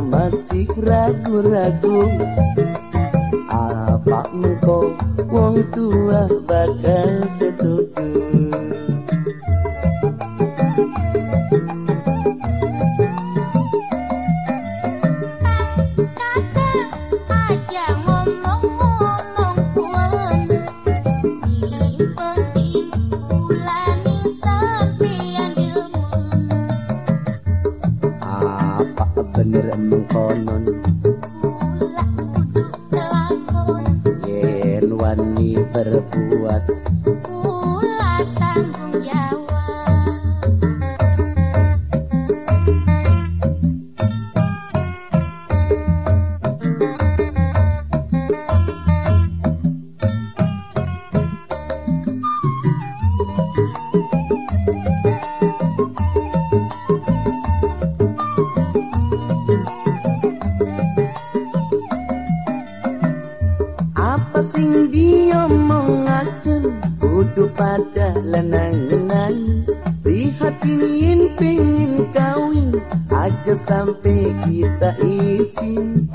masih ragu-ragu. Apa engkau wong tua bakal setuju bener mengkonon yen wani berbuat kudu pada lenang-lenang lihat ingin pengen kawin aja sampai kita isin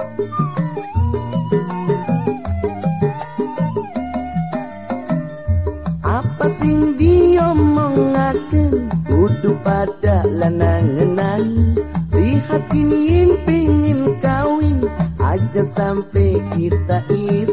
apa sing diomongaken kudu pada lenang-lenang lihat ingin pengen kawin aja sampai kita isin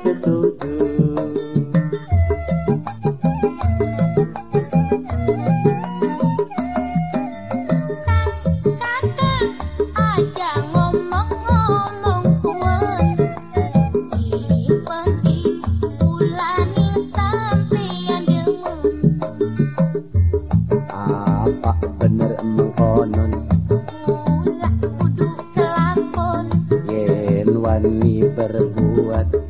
yen wani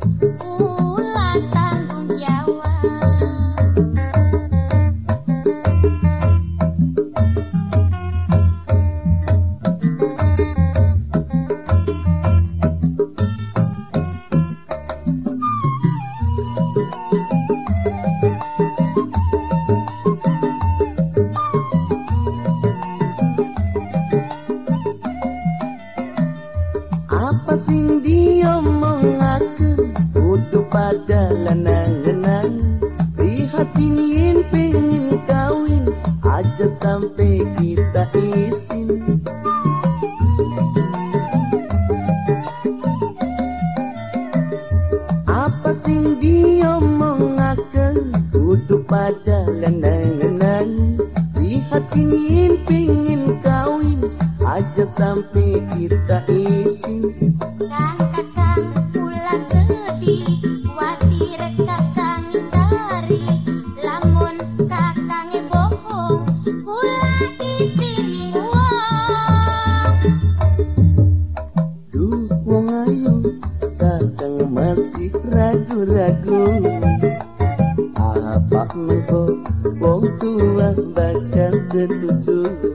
Sing diomongaken kudu pada lenang-lenang. Lihat ingin pengen kawin aja sampai kita isin. Apa sing diomongaken kudu pada lenang-lenang? Lihat ingin pengen kawin aja sampai kita isi. Kan kakang pula sedih Khawatir kakang dari Lamun kakangnya bohong pula isi mingguang Duh wong ayu Kakang masih ragu-ragu. Apa engkau Wong tua bakal setuju.